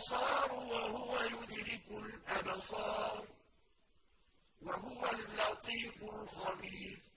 الْأَبْصَارُ وَهُوَ يُدْرِكُ الْأَبْصَارَ ۖ وَهُوَ اللَّطِيفُ الْخَبِيرُ.